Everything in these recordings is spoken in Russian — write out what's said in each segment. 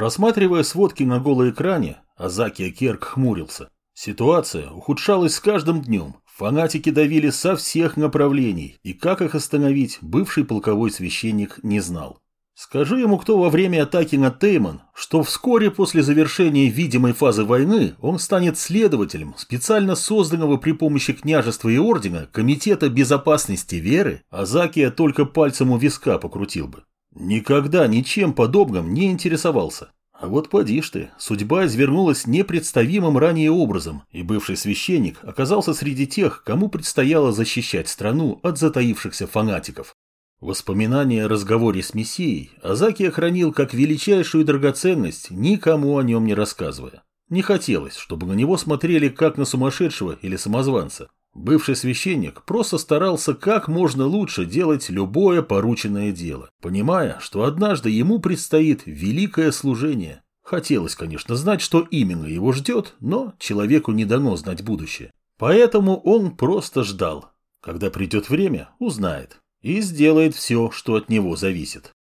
Просматривая сводки на голой экране, Азакия Керк хмурился. Ситуация ухудшалась с каждым днем. Фанатики давили со всех направлений, и как их остановить, бывший полковой священник не знал. Скажи ему кто во время атаки на Тейман, что вскоре после завершения видимой фазы войны он станет следователем специально созданного при помощи княжества и ордена Комитета безопасности веры, Азакия только пальцем у виска покрутил бы. Никогда ничем подобным не интересовался. А вот поди ж ты, судьба извернулась непредставимым ранее образом, и бывший священник оказался среди тех, кому предстояло защищать страну от затаившихся фанатиков. Воспоминания о разговоре с Мессией Азакия хранил как величайшую драгоценность, никому о нем не рассказывая. Не хотелось, чтобы на него смотрели как на сумасшедшего или самозванца. Бывший священник просто старался как можно лучше делать любое порученное дело, понимая, что однажды ему предстоит великое служение. Хотелось, конечно, знать, что именно его ждет, но человеку не дано знать будущее. Поэтому он просто ждал. Когда придет время, узнает. И сделает все, что от него зависит.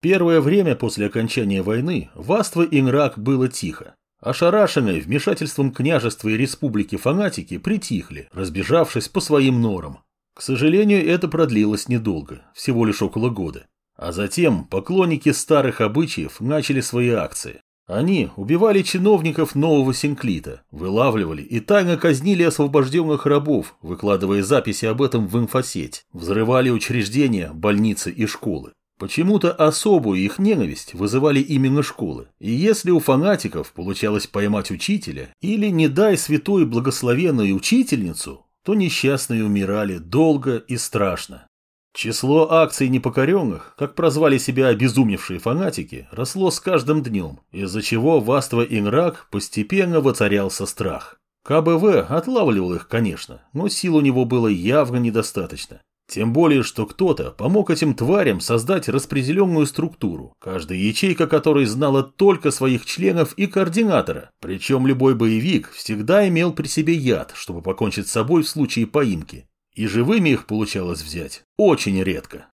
Первое время после окончания войны в Аства-Инрак было тихо. Ошарашенные вмешательством княжества и республики фанатики притихли, разбежавшись по своим норам. К сожалению, это продлилось недолго, всего лишь около года. А затем поклонники старых обычаев начали свои акции. Они убивали чиновников нового Синклита, вылавливали и тайно казнили освобожденных рабов, выкладывая записи об этом в инфосеть, взрывали учреждения, больницы и школы. Почему-то особую их ненависть вызывали именно школы. И если у фанатиков получалось поймать учителя, или не дай святой благословенную учительницу, то несчастные умирали долго и страшно. Число акций непокоренных, как прозвали себя обезумевшие фанатики, росло с каждым днем, из-за чего в Аство-Инрак постепенно воцарялся страх. КБВ отлавливал их, конечно, но сил у него было явно недостаточно. Тем более, что кто-то помог этим тварям создать распределенную структуру, каждая ячейка которой знала только своих членов и координатора, причем любой боевик всегда имел при себе яд, чтобы покончить с собой в случае поимки. И живыми их получалось взять очень редко.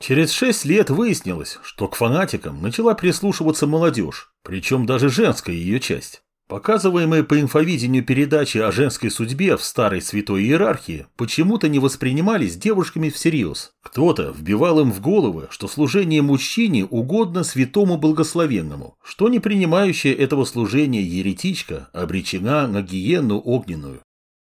Через шесть лет выяснилось, что к фанатикам начала прислушиваться молодежь, причем даже женская ее часть. Показываемые по инфовидению передачи о женской судьбе в старой святой иерархии почему-то не воспринимались девушками всерьез. Кто-то вбивал им в головы, что служение мужчине угодно святому благословенному, что не принимающая этого служения еретичка обречена на гиенну огненную.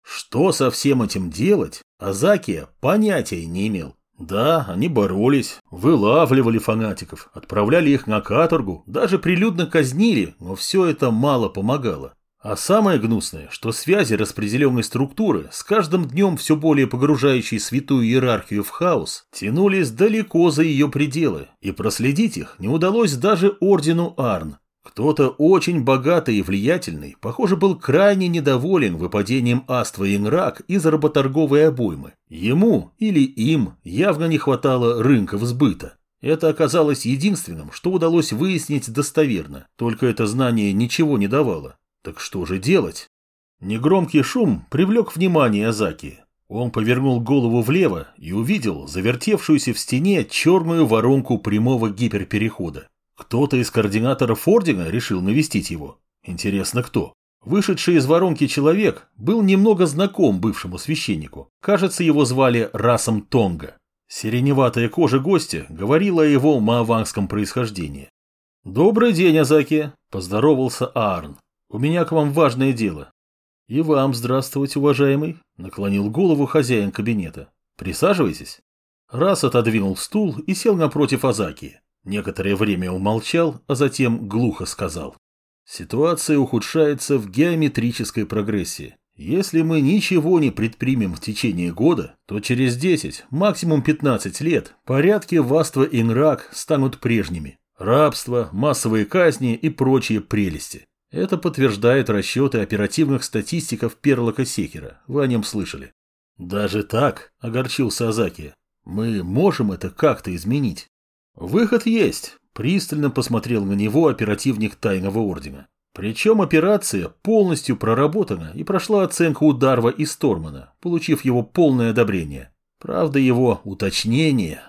Что со всем этим делать, Азакия понятия не имел. Да, они боролись, вылавливали фанатиков, отправляли их на каторгу, даже прилюдно казнили, но все это мало помогало. А самое гнусное, что связи распределенной структуры, с каждым днем все более погружающей святую иерархию в хаос, тянулись далеко за ее пределы, и проследить их не удалось даже ордену Арн, кто-то очень богатый и влиятельный, похоже, был крайне недоволен выпадением Аства и Инрак из работорговой обоймы. Ему или им явно не хватало рынков сбыта. Это оказалось единственным, что удалось выяснить достоверно, только это знание ничего не давало. Так что же делать? Негромкий шум привлек внимание Азаки. Он повернул голову влево и увидел завертевшуюся в стене черную воронку прямого гиперперехода. Кто-то из координаторов Ордена решил навестить его. Интересно, кто? Вышедший из воронки человек был немного знаком бывшему священнику. Кажется, его звали Расом Тонга. Сиреневатая кожа гостя говорила о его маавангском происхождении. «Добрый день, Азаки!» – поздоровался Аарн. «У меня к вам важное дело». «И вам здравствуйте, уважаемый!» – наклонил голову хозяин кабинета. «Присаживайтесь». Рас отодвинул стул и сел напротив Азаки. Некоторое время он молчал, а затем глухо сказал. Ситуация ухудшается в геометрической прогрессии. Если мы ничего не предпримем в течение года, то через 10, максимум 15 лет, порядки Ваства и Нрак станут прежними. Рабство, массовые казни и прочие прелести. Это подтверждает расчеты оперативных статистиков Перлока Секера. Вы о нем слышали. Даже так, огорчился Азаки, мы можем это как-то изменить. Выход есть, пристально посмотрел на него оперативник Тайного Ордена. Причем операция полностью проработана и прошла оценку Дарва и Стормана, получив его полное одобрение. Правда, его уточнение.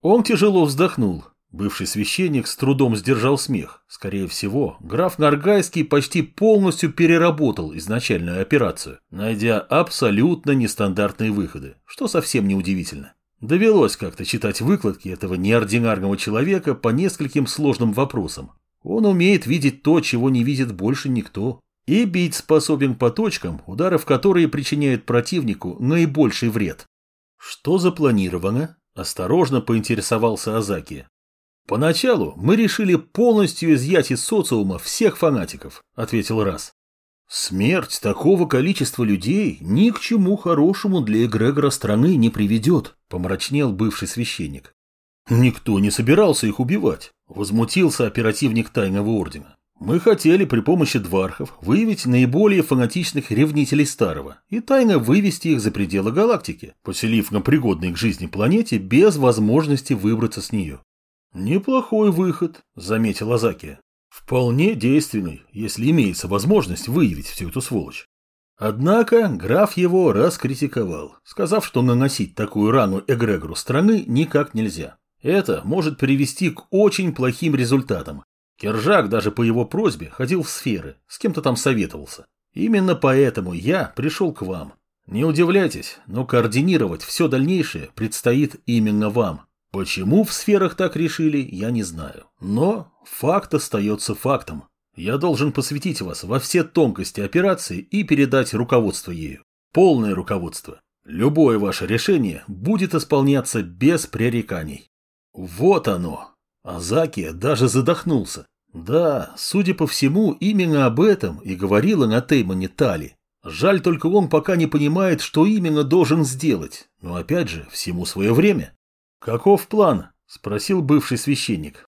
Он тяжело вздохнул. Бывший священник с трудом сдержал смех. Скорее всего, граф Наргайский почти полностью переработал изначальную операцию, найдя абсолютно нестандартные выходы, что совсем не удивительно. Довелось как-то читать выкладки этого неординарного человека по нескольким сложным вопросам. Он умеет видеть то, чего не видит больше никто. И бить способен по точкам, удары в которые причиняют противнику наибольший вред. Что запланировано? Осторожно поинтересовался Азаки. Поначалу мы решили полностью изъять из социума всех фанатиков, ответил Раз. Смерть такого количества людей ни к чему хорошему для эгрегора страны не приведет, помрачнел бывший священник. Никто не собирался их убивать, возмутился оперативник тайного ордена. Мы хотели при помощи двархов выявить наиболее фанатичных ревнителей старого и тайно вывести их за пределы галактики, поселив на пригодной к жизни планете без возможности выбраться с нее. «Неплохой выход», — заметил Азаки. «Вполне действенный, если имеется возможность выявить всю эту сволочь». Однако граф его раскритиковал, сказав, что наносить такую рану эгрегору страны никак нельзя. Это может привести к очень плохим результатам. Кержак даже по его просьбе ходил в сферы, с кем-то там советовался. Именно поэтому я пришел к вам. Не удивляйтесь, но координировать все дальнейшее предстоит именно вам. Почему в сферах так решили, я не знаю. Но факт остается фактом. Я должен посвятить вас во все тонкости операции и передать руководство ею. Полное руководство. Любое ваше решение будет исполняться без пререканий. Вот оно. Азаки даже задохнулся. Да, судя по всему, именно об этом и говорила на Теймане Тали. Жаль только он пока не понимает, что именно должен сделать. Но опять же, всему свое время. «Каков план?» – спросил бывший священник.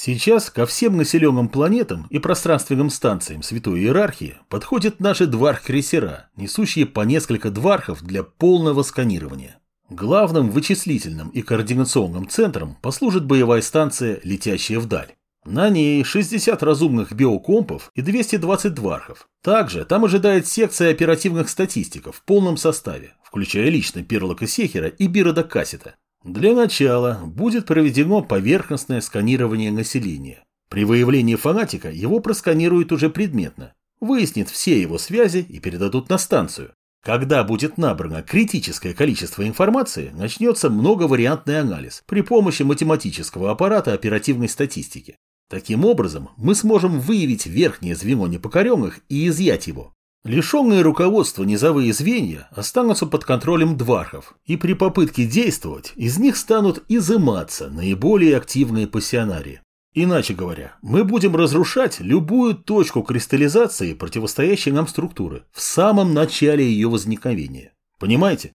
Сейчас ко всем населенным планетам и пространственным станциям Святой Иерархии подходят наши дварх-крейсера, несущие по несколько двархов для полного сканирования. Главным вычислительным и координационным центром послужит боевая станция «Летящая вдаль». На ней 60 разумных биокомпов и 220 двархов. Также там ожидает секция оперативных статистиков в полном составе, включая лично Перлока Сехера и Бирода Кассета. Для начала будет проведено поверхностное сканирование населения. При выявлении фанатика его просканируют уже предметно, выяснит все его связи и передадут на станцию. Когда будет набрано критическое количество информации, начнется многовариантный анализ при помощи математического аппарата оперативной статистики. Таким образом, мы сможем выявить верхнее звено непокоренных и изъять его. Лишенные руководства низовые звенья останутся под контролем двархов, и при попытке действовать из них станут изыматься наиболее активные пассионарии. Иначе говоря, мы будем разрушать любую точку кристаллизации противостоящей нам структуры в самом начале ее возникновения. Понимаете?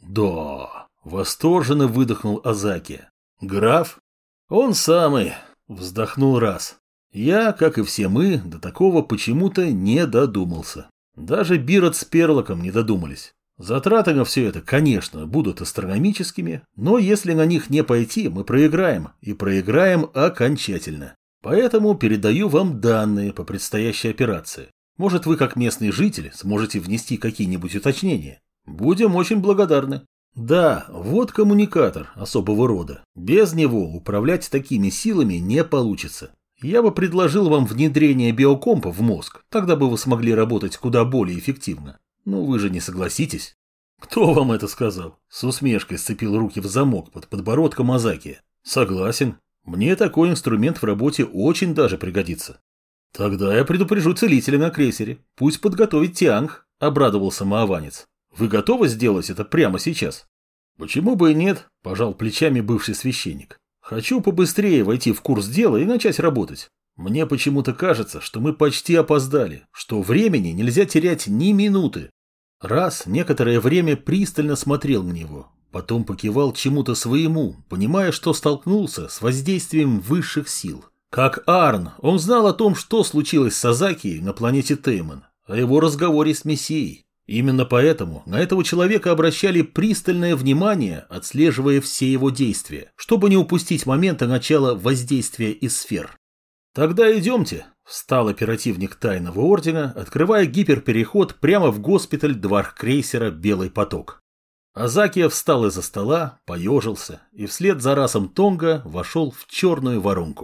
Да, восторженно выдохнул Азаки. Граф? Он самый, вздохнул раз. Я, как и все мы, до такого почему-то не додумался. Даже Бирот с Перлоком не додумались. Затраты на все это, конечно, будут астрономическими, но если на них не пойти, мы проиграем, и проиграем окончательно. Поэтому передаю вам данные по предстоящей операции. Может, вы, как местный житель, сможете внести какие-нибудь уточнения. Будем очень благодарны. Да, вот коммуникатор особого рода. Без него управлять такими силами не получится. Я бы предложил вам внедрение биокомпа в мозг, тогда бы вы смогли работать куда более эффективно. Но вы же не согласитесь. Кто вам это сказал? С усмешкой сцепил руки в замок под подбородком Азаки. Согласен. Мне такой инструмент в работе очень даже пригодится. Тогда я предупрежу целителя на крейсере. Пусть подготовит Тианг, обрадовался Мааванец. Вы готовы сделать это прямо сейчас? Почему бы и нет, пожал плечами бывший священник. Хочу побыстрее войти в курс дела и начать работать. Мне почему-то кажется, что мы почти опоздали, что времени нельзя терять ни минуты. Раз некоторое время пристально смотрел на него, потом покивал чему-то своему, понимая, что столкнулся с воздействием высших сил. Как Арн, он знал о том, что случилось с Азакией на планете Теймон, о его разговоре с Мессией. Именно поэтому на этого человека обращали пристальное внимание, отслеживая все его действия, чтобы не упустить момента начала воздействия из сфер. «Тогда идемте», – встал оперативник Тайного Ордена, открывая гиперпереход прямо в госпиталь дварх крейсера «Белый поток». Азакия встал из-за стола, поежился и вслед за расом Тонга вошел в черную воронку.